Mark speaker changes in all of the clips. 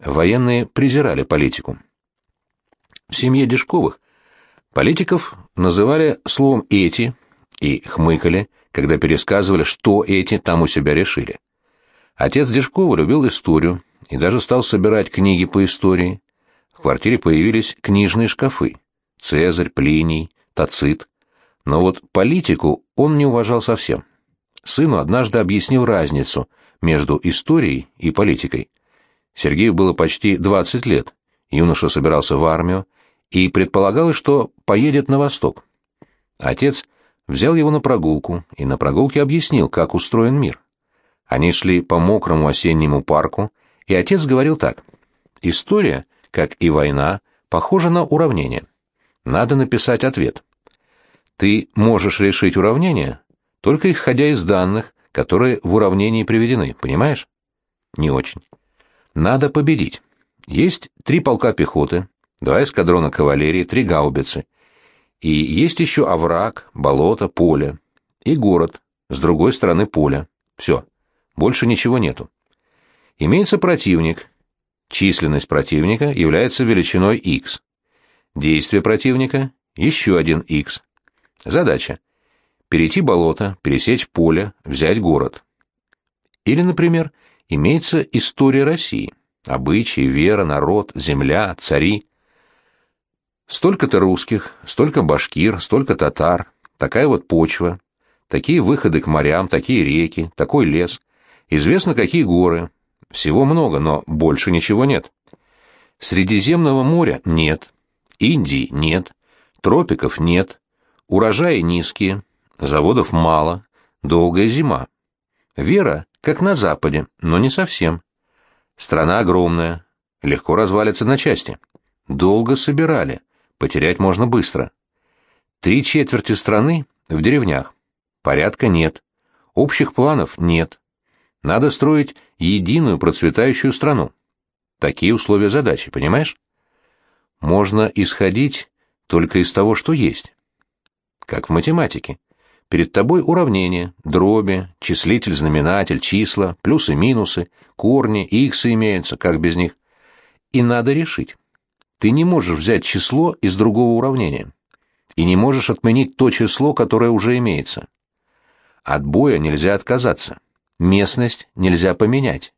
Speaker 1: военные презирали политику. В семье Дежковых политиков называли словом «эти» и хмыкали, когда пересказывали, что эти там у себя решили. Отец Дежкова любил историю и даже стал собирать книги по истории. В квартире появились книжные шкафы – Цезарь, Плиний, Тацит. Но вот политику он не уважал совсем. Сыну однажды объяснил разницу между историей и политикой. Сергею было почти 20 лет, юноша собирался в армию, и предполагалось, что поедет на восток. Отец взял его на прогулку и на прогулке объяснил, как устроен мир. Они шли по мокрому осеннему парку, и отец говорил так. «История, как и война, похожа на уравнение. Надо написать ответ. Ты можешь решить уравнение, только исходя из данных, которые в уравнении приведены, понимаешь? Не очень. Надо победить. Есть три полка пехоты, два эскадрона кавалерии, три гаубицы. И есть еще овраг, болото, поле. И город, с другой стороны поля. Все. Больше ничего нету. Имеется противник. Численность противника является величиной x. Действие противника – еще один x. Задача – перейти болото, пересечь поле, взять город. Или, например, имеется история России, обычаи, вера, народ, земля, цари. Столько-то русских, столько башкир, столько татар, такая вот почва, такие выходы к морям, такие реки, такой лес, известно какие горы, всего много, но больше ничего нет. Средиземного моря нет, Индии нет, тропиков нет, урожаи низкие, заводов мало, долгая зима. Вера, как на Западе, но не совсем. Страна огромная, легко развалится на части. Долго собирали, потерять можно быстро. Три четверти страны в деревнях. Порядка нет. Общих планов нет. Надо строить единую процветающую страну. Такие условия задачи, понимаешь? Можно исходить только из того, что есть. Как в математике. Перед тобой уравнение, дроби, числитель, знаменатель, числа, плюсы-минусы, корни, иксы имеются, как без них. И надо решить. Ты не можешь взять число из другого уравнения. И не можешь отменить то число, которое уже имеется. От боя нельзя отказаться. Местность нельзя поменять.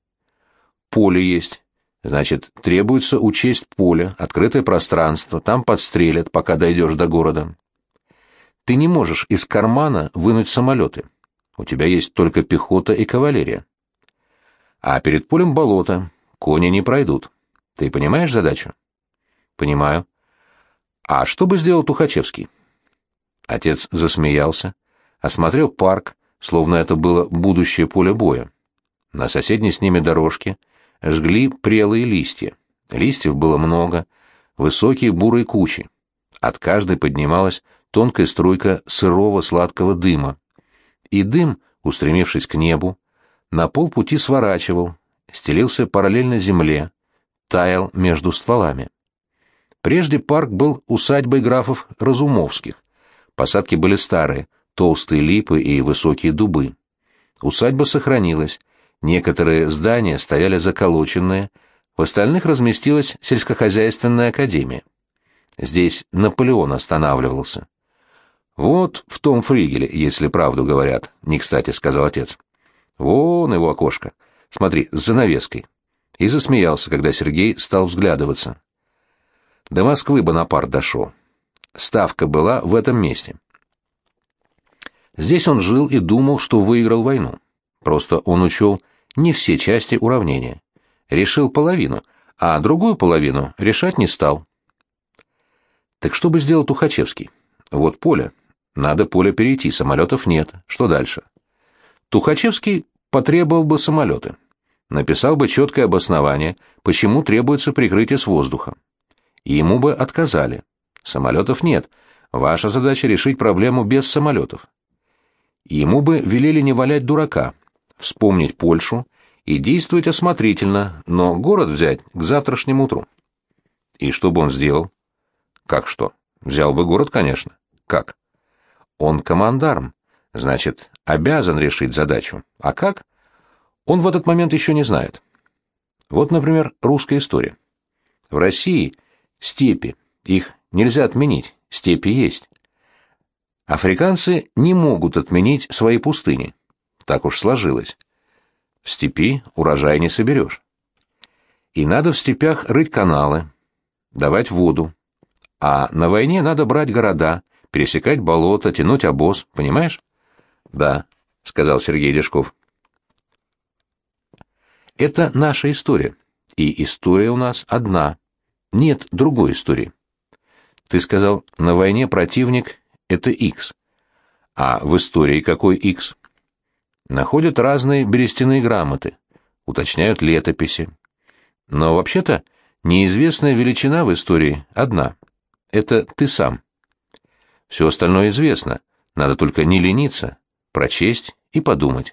Speaker 1: Поле есть. Значит, требуется учесть поле, открытое пространство, там подстрелят, пока дойдешь до города. Ты не можешь из кармана вынуть самолеты. У тебя есть только пехота и кавалерия. А перед полем болото, кони не пройдут. Ты понимаешь задачу? Понимаю. А что бы сделал Тухачевский? Отец засмеялся, осмотрел парк, словно это было будущее поле боя. На соседней с ними дорожке жгли прелые листья. Листьев было много, высокие бурые кучи. От каждой поднималась тонкая струйка сырого сладкого дыма. И дым, устремившись к небу, на полпути сворачивал, стелился параллельно земле, таял между стволами. Прежде парк был усадьбой графов Разумовских. Посадки были старые, толстые липы и высокие дубы. Усадьба сохранилась, некоторые здания стояли заколоченные, в остальных разместилась сельскохозяйственная академия. Здесь Наполеон останавливался. «Вот в том фригеле, если правду говорят», — не кстати сказал отец. «Вон его окошко. Смотри, с занавеской». И засмеялся, когда Сергей стал взглядываться. До Москвы Бонапарт дошел. Ставка была в этом месте. Здесь он жил и думал, что выиграл войну. Просто он учел не все части уравнения. Решил половину, а другую половину решать не стал. Так что бы сделал Тухачевский? Вот поле. Надо поле перейти, самолетов нет. Что дальше? Тухачевский потребовал бы самолеты. Написал бы четкое обоснование, почему требуется прикрытие с воздуха. Ему бы отказали. Самолетов нет. Ваша задача решить проблему без самолетов. Ему бы велели не валять дурака, вспомнить Польшу и действовать осмотрительно, но город взять к завтрашнему утру. И что бы он сделал? Как что? Взял бы город, конечно. Как? Он командарм, значит, обязан решить задачу. А как? Он в этот момент еще не знает. Вот, например, русская история. В России степи, их нельзя отменить, степи есть. Африканцы не могут отменить свои пустыни. Так уж сложилось. В степи урожай не соберешь. И надо в степях рыть каналы, давать воду. А на войне надо брать города, пересекать болото, тянуть обоз, понимаешь? Да, сказал Сергей Дежков. Это наша история. И история у нас одна. Нет другой истории. Ты сказал, на войне противник — это X. А в истории какой X? Находят разные берестяные грамоты, уточняют летописи. Но вообще-то неизвестная величина в истории одна. Это ты сам. Все остальное известно, надо только не лениться, прочесть и подумать.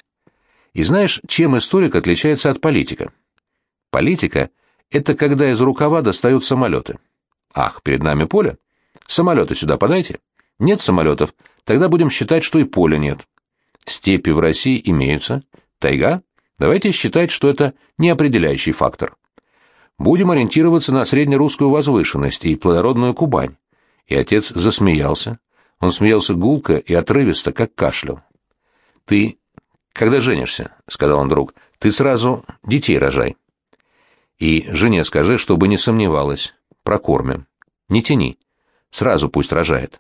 Speaker 1: И знаешь, чем историк отличается от политика? Политика — это когда из рукава достают самолеты. Ах, перед нами поле? Самолеты сюда подайте. Нет самолетов, тогда будем считать, что и поля нет. Степи в России имеются. Тайга? Давайте считать, что это неопределяющий фактор. Будем ориентироваться на среднерусскую возвышенность и плодородную Кубань. И отец засмеялся. Он смеялся гулко и отрывисто, как кашлял. «Ты, когда женишься, — сказал он друг, — ты сразу детей рожай. И жене скажи, чтобы не сомневалась. Прокормим. Не тяни. Сразу пусть рожает.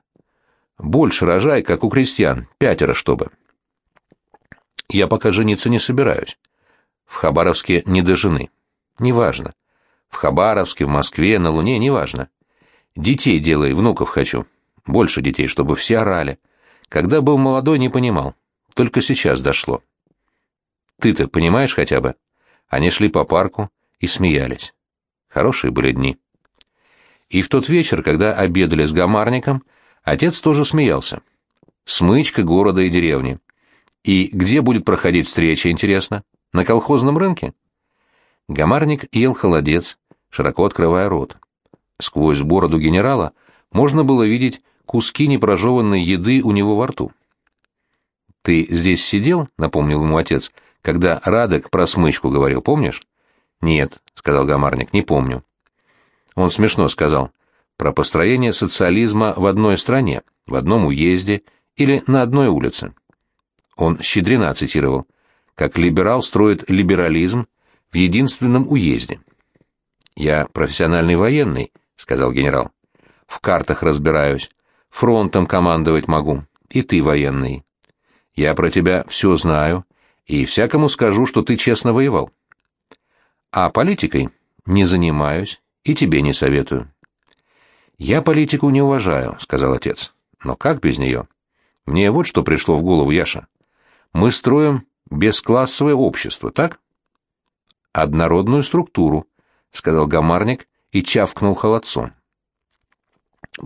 Speaker 1: Больше рожай, как у крестьян, пятеро чтобы. Я пока жениться не собираюсь. В Хабаровске не до жены. Неважно. В Хабаровске, в Москве, на Луне, неважно. Детей делай, внуков хочу. Больше детей, чтобы все орали. Когда был молодой, не понимал. Только сейчас дошло. Ты-то понимаешь хотя бы? Они шли по парку и смеялись. Хорошие были дни. И в тот вечер, когда обедали с гамарником, отец тоже смеялся. Смычка города и деревни. И где будет проходить встреча, интересно? На колхозном рынке? Гамарник ел холодец, широко открывая рот. Сквозь бороду генерала можно было видеть куски непрожеванной еды у него во рту. «Ты здесь сидел?» — напомнил ему отец, — «когда Радок про смычку говорил, помнишь?» «Нет», — сказал Гамарник, — «не помню». Он смешно сказал, про построение социализма в одной стране, в одном уезде или на одной улице. Он Щедрина цитировал, как либерал строит либерализм в единственном уезде. «Я профессиональный военный», — сказал генерал. «В картах разбираюсь, фронтом командовать могу, и ты военный. Я про тебя все знаю, и всякому скажу, что ты честно воевал. А политикой не занимаюсь и тебе не советую». «Я политику не уважаю», — сказал отец. «Но как без нее? Мне вот что пришло в голову, Яша. Мы строим бесклассовое общество, так? Однородную структуру, сказал Гамарник и чавкнул холодцом.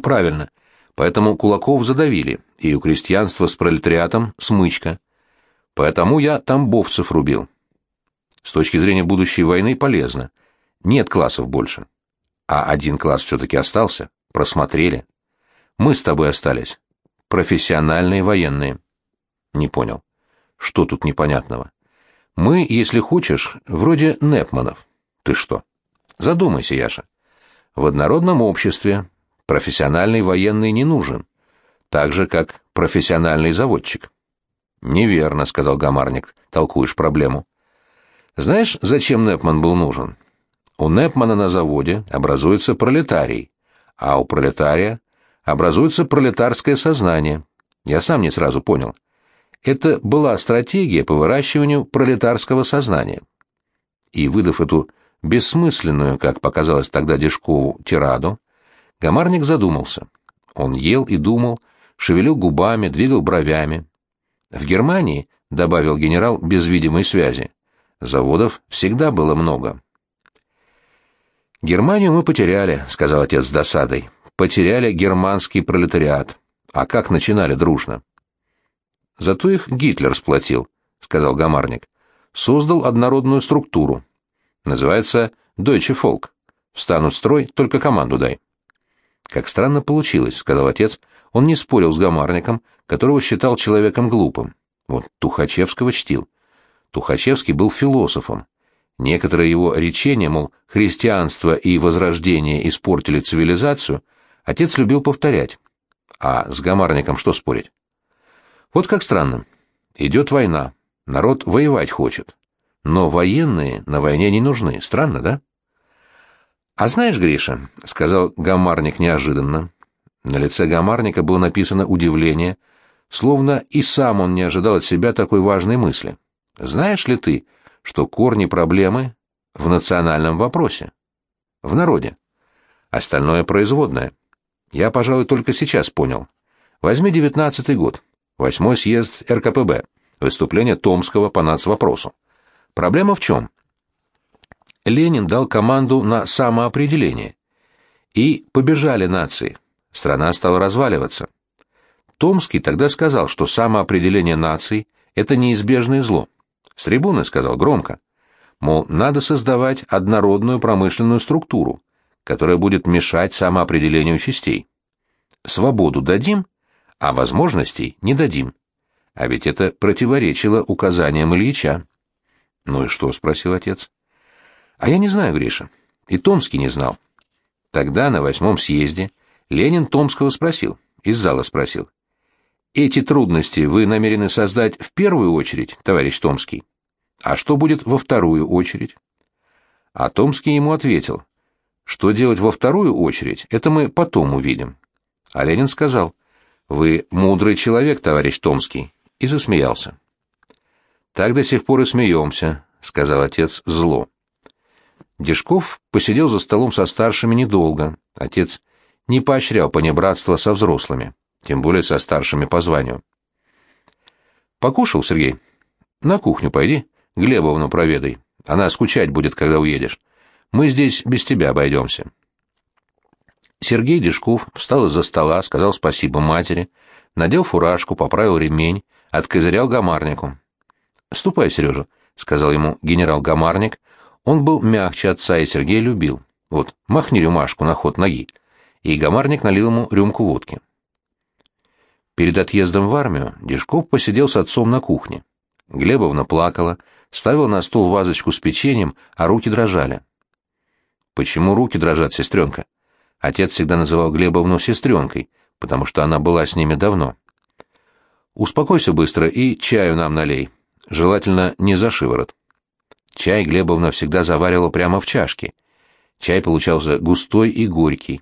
Speaker 1: Правильно. Поэтому кулаков задавили, и у крестьянства с пролетариатом смычка. Поэтому я тамбовцев рубил. С точки зрения будущей войны полезно. Нет классов больше. А один класс все-таки остался. Просмотрели. Мы с тобой остались. Профессиональные военные. Не понял. Что тут непонятного? Мы, если хочешь, вроде Непманов. Ты что? Задумайся, Яша. В однородном обществе профессиональный военный не нужен, так же, как профессиональный заводчик. Неверно, сказал Гамарник, толкуешь проблему. Знаешь, зачем Непман был нужен? У Непмана на заводе образуется пролетарий, а у пролетария образуется пролетарское сознание. Я сам не сразу понял. Это была стратегия по выращиванию пролетарского сознания. И выдав эту бессмысленную, как показалось тогда Дежкову, тираду, Гамарник задумался. Он ел и думал, шевелил губами, двигал бровями. В Германии, добавил генерал без видимой связи, заводов всегда было много. «Германию мы потеряли», — сказал отец с досадой. «Потеряли германский пролетариат. А как начинали дружно?» Зато их Гитлер сплотил, сказал Гамарник. Создал однородную структуру. Называется Deutsche Volk. Встанут в строй, только команду дай. Как странно получилось, сказал отец. Он не спорил с Гамарником, которого считал человеком глупым. Вот Тухачевского чтил. Тухачевский был философом. Некоторые его речения, мол, христианство и возрождение испортили цивилизацию, отец любил повторять. А с Гамарником что спорить? Вот как странно. Идет война, народ воевать хочет. Но военные на войне не нужны. Странно, да? «А знаешь, Гриша», — сказал Гамарник неожиданно, на лице Гамарника было написано удивление, словно и сам он не ожидал от себя такой важной мысли. «Знаешь ли ты, что корни проблемы в национальном вопросе? В народе. Остальное производное. Я, пожалуй, только сейчас понял. Возьми девятнадцатый год, восьмой съезд РКПБ, выступление Томского по нацвопросу. Проблема в чем? Ленин дал команду на самоопределение. И побежали нации. Страна стала разваливаться. Томский тогда сказал, что самоопределение наций – это неизбежное зло. С трибуны сказал громко. Мол, надо создавать однородную промышленную структуру, которая будет мешать самоопределению частей. Свободу дадим, а возможностей не дадим. А ведь это противоречило указаниям Ильича. «Ну и что?» — спросил отец. «А я не знаю, Гриша. И Томский не знал. Тогда на восьмом съезде Ленин Томского спросил, из зала спросил. «Эти трудности вы намерены создать в первую очередь, товарищ Томский? А что будет во вторую очередь?» А Томский ему ответил, «Что делать во вторую очередь, это мы потом увидим». А Ленин сказал, «Вы мудрый человек, товарищ Томский», и засмеялся. «Так до сих пор и смеемся», — сказал отец зло. Дежков посидел за столом со старшими недолго. Отец не поощрял понебратство со взрослыми, тем более со старшими по званию. «Покушал, Сергей? На кухню пойди, Глебовну проведай. Она скучать будет, когда уедешь. Мы здесь без тебя обойдемся». Сергей Дежков встал из-за стола, сказал спасибо матери, надел фуражку, поправил ремень, откозырял гамарнику. «Ступай, Сережа», — сказал ему генерал Гамарник. Он был мягче отца, и Сергей любил. «Вот, махни рюмашку на ход ноги» и гамарник налил ему рюмку водки. Перед отъездом в армию Дежков посидел с отцом на кухне. Глебовна плакала, ставила на стол вазочку с печеньем, а руки дрожали. Почему руки дрожат, сестренка? Отец всегда называл Глебовну сестренкой, потому что она была с ними давно. Успокойся быстро и чаю нам налей, желательно не за шиворот. Чай Глебовна всегда заваривала прямо в чашке. Чай получался густой и горький.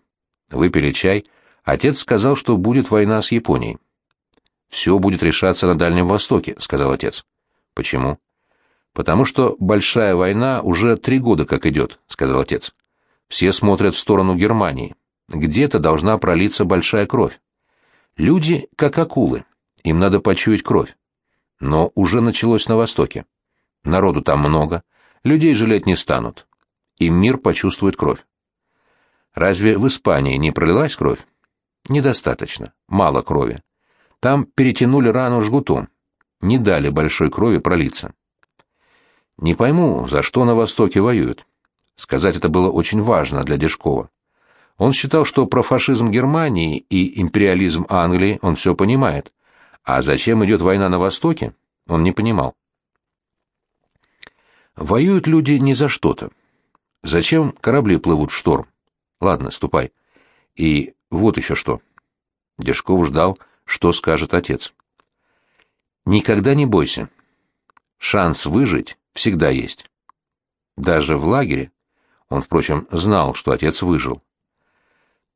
Speaker 1: Выпили чай. Отец сказал, что будет война с Японией. «Все будет решаться на Дальнем Востоке», — сказал отец. «Почему?» «Потому что большая война уже три года как идет», — сказал отец. «Все смотрят в сторону Германии. Где-то должна пролиться большая кровь. Люди как акулы. Им надо почуять кровь. Но уже началось на Востоке. Народу там много, людей жалеть не станут. И мир почувствует кровь. Разве в Испании не пролилась кровь? Недостаточно. Мало крови. Там перетянули рану жгутом. Не дали большой крови пролиться. Не пойму, за что на Востоке воюют. Сказать это было очень важно для Дежкова. Он считал, что про фашизм Германии и империализм Англии он все понимает, а зачем идет война на Востоке, он не понимал. Воюют люди не за что-то. Зачем корабли плывут в шторм? Ладно, ступай. И вот еще что. Дежков ждал, что скажет отец. Никогда не бойся. Шанс выжить всегда есть. Даже в лагере, он, впрочем, знал, что отец выжил.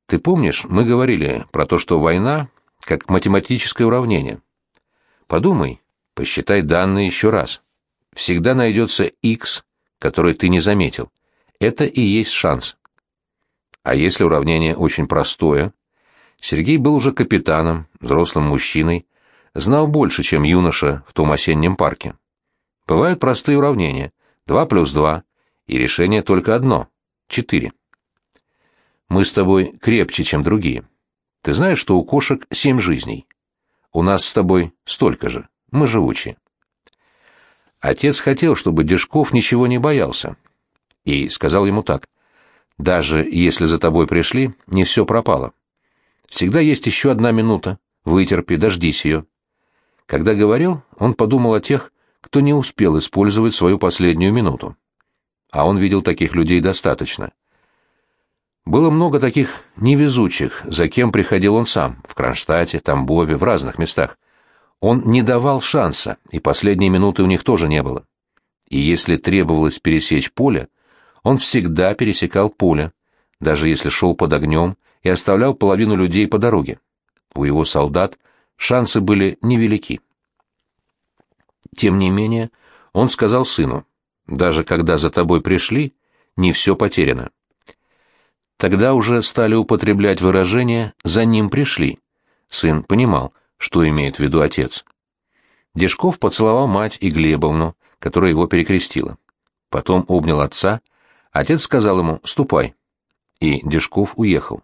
Speaker 1: Ты помнишь, мы говорили про то, что война как математическое уравнение. Подумай, посчитай данные еще раз. Всегда найдется x, который ты не заметил. Это и есть шанс. А если уравнение очень простое? Сергей был уже капитаном, взрослым мужчиной, знал больше, чем юноша в том осеннем парке. Бывают простые уравнения. 2 плюс 2, и решение только одно — 4. Мы с тобой крепче, чем другие. Ты знаешь, что у кошек семь жизней? У нас с тобой столько же. Мы живучие. Отец хотел, чтобы Дежков ничего не боялся. И сказал ему так. Даже если за тобой пришли, не все пропало. Всегда есть еще одна минута. Вытерпи, дождись ее. Когда говорил, он подумал о тех, кто не успел использовать свою последнюю минуту. а он видел таких людей достаточно. Было много таких невезучих, за кем приходил он сам, в Кронштадте, Тамбове, в разных местах. Он не давал шанса, и последние минуты у них тоже не было. И если требовалось пересечь поле, он всегда пересекал поле, даже если шел под огнем и оставлял половину людей по дороге. У его солдат шансы были невелики. Тем не менее, он сказал сыну, «Даже когда за тобой пришли, не все потеряно». Тогда уже стали употреблять выражение «за ним пришли». Сын понимал, что имеет в виду отец. Дежков поцеловал мать и Глебовну, которая его перекрестила. Потом обнял отца, отец сказал ему «ступай», и Дежков уехал.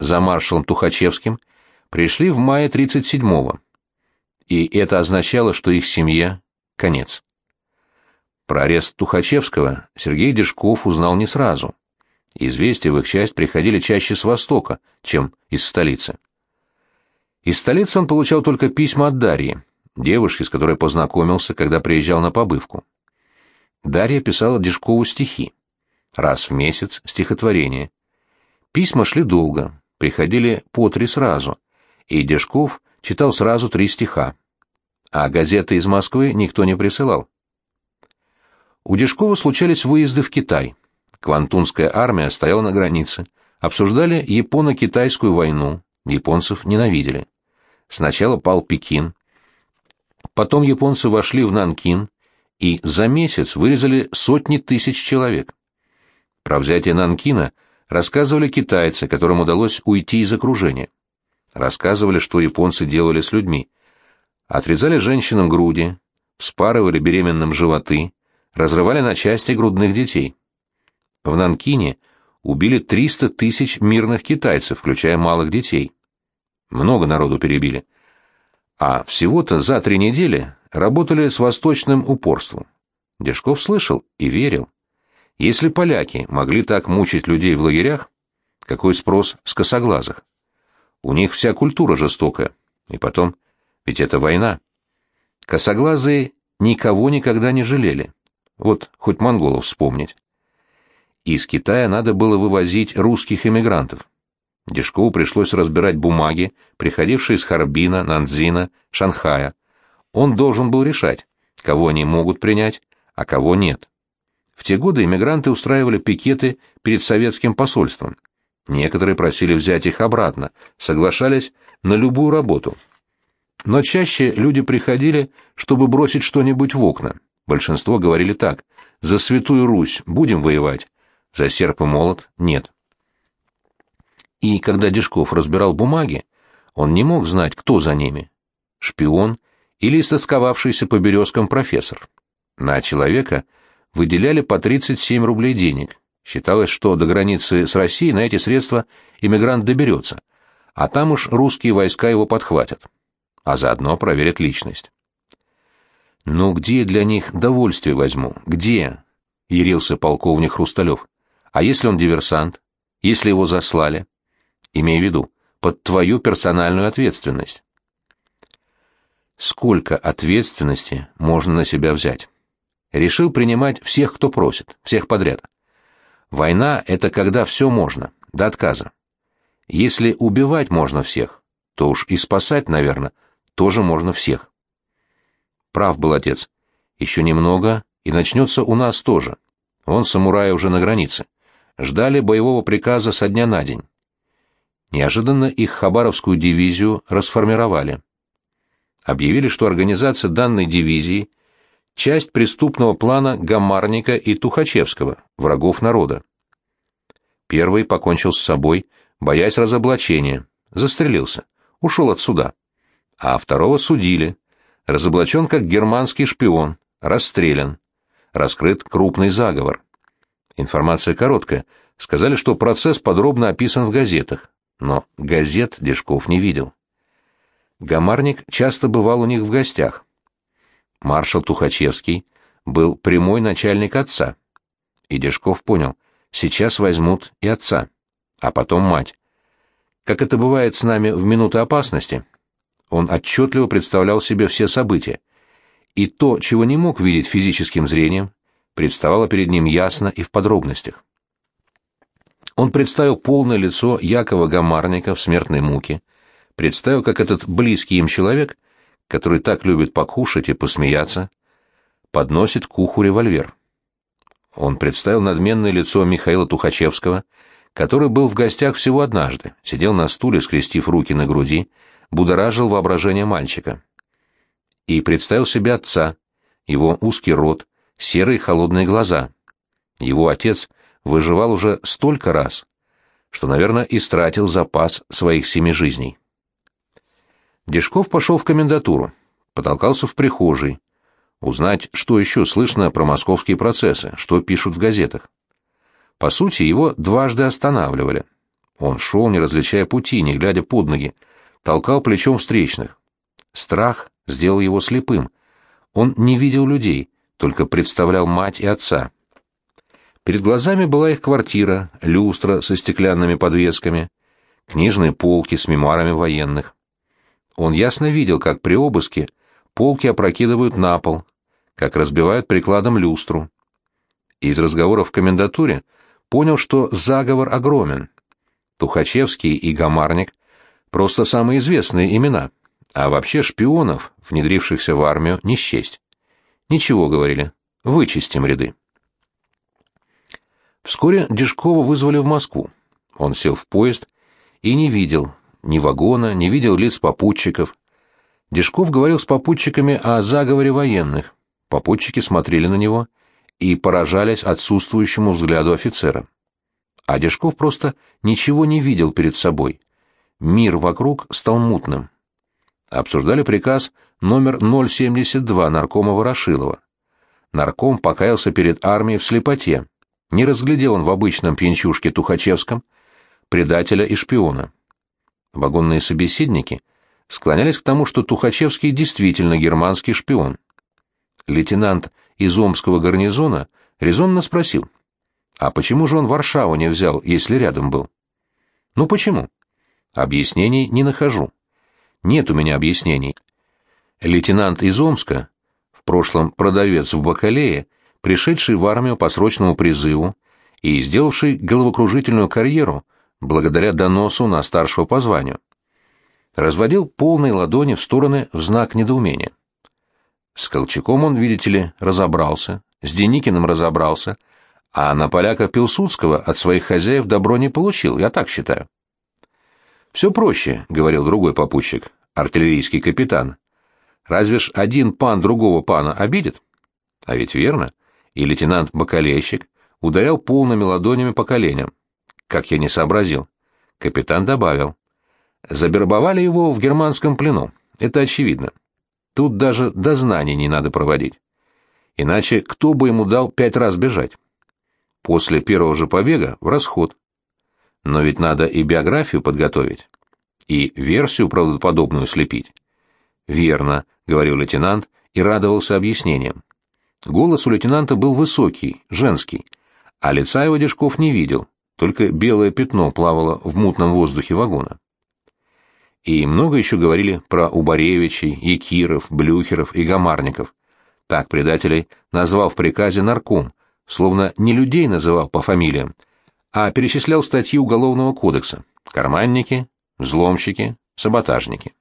Speaker 1: За маршалом Тухачевским пришли в мае 37-го, и это означало, что их семье — конец. Про арест Тухачевского Сергей Дежков узнал не сразу. Известия в их часть приходили чаще с востока, чем из столицы. Из столицы он получал только письма от Дарьи, девушки, с которой познакомился, когда приезжал на побывку. Дарья писала Дежкову стихи. Раз в месяц стихотворение. Письма шли долго, приходили по три сразу, и Дежков читал сразу три стиха. А газеты из Москвы никто не присылал. У Дежкова случались выезды в Китай. Квантунская армия стояла на границе. Обсуждали японо-китайскую войну. Японцев ненавидели. Сначала пал Пекин. Потом японцы вошли в Нанкин и за месяц вырезали сотни тысяч человек. Про взятие Нанкина рассказывали китайцы, которым удалось уйти из окружения. Рассказывали, что японцы делали с людьми. Отрезали женщинам груди, вспарывали беременным животы, разрывали на части грудных детей. В Нанкине убили 300 тысяч мирных китайцев, включая малых детей. Много народу перебили. А всего-то за три недели работали с восточным упорством. Дежков слышал и верил. Если поляки могли так мучить людей в лагерях, какой спрос с косоглазых? У них вся культура жестокая. И потом, ведь это война. Косоглазые никого никогда не жалели. Вот хоть монголов вспомнить. Из Китая надо было вывозить русских эмигрантов. Дежкову пришлось разбирать бумаги, приходившие из Харбина, Нанзина, Шанхая. Он должен был решать, кого они могут принять, а кого нет. В те годы эмигранты устраивали пикеты перед советским посольством. Некоторые просили взять их обратно, соглашались на любую работу. Но чаще люди приходили, чтобы бросить что-нибудь в окна. Большинство говорили так «За Святую Русь будем воевать», за серп и молот нет. И когда Дежков разбирал бумаги, он не мог знать, кто за ними — шпион или истосковавшийся по березкам профессор. На человека выделяли по 37 рублей денег. Считалось, что до границы с Россией на эти средства иммигрант доберется, а там уж русские войска его подхватят, а заодно проверят личность. «Ну где для них довольствие возьму? Где?» — ярился полковник Хрусталев. А если он диверсант? Если его заслали? Имей в виду, под твою персональную ответственность. Сколько ответственности можно на себя взять? Решил принимать всех, кто просит, всех подряд. Война — это когда все можно, до отказа. Если убивать можно всех, то уж и спасать, наверное, тоже можно всех. Прав был отец. Еще немного, и начнется у нас тоже. Он самурай уже на границе ждали боевого приказа со дня на день. Неожиданно их Хабаровскую дивизию расформировали. Объявили, что организация данной дивизии – часть преступного плана Гамарника и Тухачевского, врагов народа. Первый покончил с собой, боясь разоблачения, застрелился, ушел от суда. А второго судили, разоблачен как германский шпион, расстрелян, раскрыт крупный заговор. Информация короткая. Сказали, что процесс подробно описан в газетах, но газет Дежков не видел. Гамарник часто бывал у них в гостях. Маршал Тухачевский был прямой начальник отца. И Дежков понял, сейчас возьмут и отца, а потом мать. Как это бывает с нами в минуты опасности, он отчетливо представлял себе все события. И то, чего не мог видеть физическим зрением, представало перед ним ясно и в подробностях. Он представил полное лицо Якова Гамарника в смертной муке, представил, как этот близкий им человек, который так любит покушать и посмеяться, подносит к уху револьвер. Он представил надменное лицо Михаила Тухачевского, который был в гостях всего однажды, сидел на стуле, скрестив руки на груди, будоражил воображение мальчика. И представил себе отца, его узкий рот, серые холодные глаза. Его отец выживал уже столько раз, что, наверное, истратил запас своих семи жизней. Дежков пошел в комендатуру, потолкался в прихожей, узнать, что еще слышно про московские процессы, что пишут в газетах. По сути, его дважды останавливали. Он шел, не различая пути, не глядя под ноги, толкал плечом встречных. Страх сделал его слепым. Он не видел людей, только представлял мать и отца. Перед глазами была их квартира, люстра со стеклянными подвесками, книжные полки с мемуарами военных. Он ясно видел, как при обыске полки опрокидывают на пол, как разбивают прикладом люстру. Из разговоров в комендатуре понял, что заговор огромен. Тухачевский и Гамарник — просто самые известные имена, а вообще шпионов, внедрившихся в армию, не счесть. Ничего, говорили, вычистим ряды. Вскоре Дежкова вызвали в Москву. Он сел в поезд и не видел ни вагона, не видел лиц попутчиков. Дежков говорил с попутчиками о заговоре военных. Попутчики смотрели на него и поражались отсутствующему взгляду офицера. А Дежков просто ничего не видел перед собой. Мир вокруг стал мутным. Обсуждали приказ номер 072 наркома Ворошилова. Нарком покаялся перед армией в слепоте. Не разглядел он в обычном пьянчушке Тухачевском предателя и шпиона. Вагонные собеседники склонялись к тому, что Тухачевский действительно германский шпион. Лейтенант из Омского гарнизона резонно спросил, а почему же он Варшаву не взял, если рядом был? Ну почему? Объяснений не нахожу. Нет у меня объяснений. Лейтенант из Омска, в прошлом продавец в Бакалее, пришедший в армию по срочному призыву и сделавший головокружительную карьеру благодаря доносу на старшего по званию. Разводил полные ладони в стороны в знак недоумения. С Колчаком он, видите ли, разобрался, с Деникиным разобрался, а на поляка Пилсудского от своих хозяев добро не получил, я так считаю. «Все проще», — говорил другой попутчик, артиллерийский капитан. «Разве ж один пан другого пана обидит?» А ведь верно. И лейтенант-бакалейщик ударял полными ладонями по коленям. Как я не сообразил. Капитан добавил. Забербовали его в германском плену. Это очевидно. Тут даже дознаний не надо проводить. Иначе кто бы ему дал пять раз бежать? После первого же побега в расход. Но ведь надо и биографию подготовить, и версию правдоподобную слепить. «Верно», — говорил лейтенант и радовался объяснениям. Голос у лейтенанта был высокий, женский, а лица его Дежков не видел, только белое пятно плавало в мутном воздухе вагона. И много еще говорили про Убаревичей, Якиров, Блюхеров и Гамарников. Так предателей назвал в приказе нарком, словно не людей называл по фамилиям, а перечислял статьи Уголовного кодекса – карманники, взломщики, саботажники.